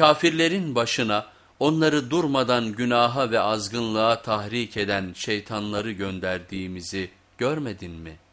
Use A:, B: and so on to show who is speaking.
A: Kafirlerin başına onları durmadan günaha ve azgınlığa tahrik eden şeytanları gönderdiğimizi görmedin mi?''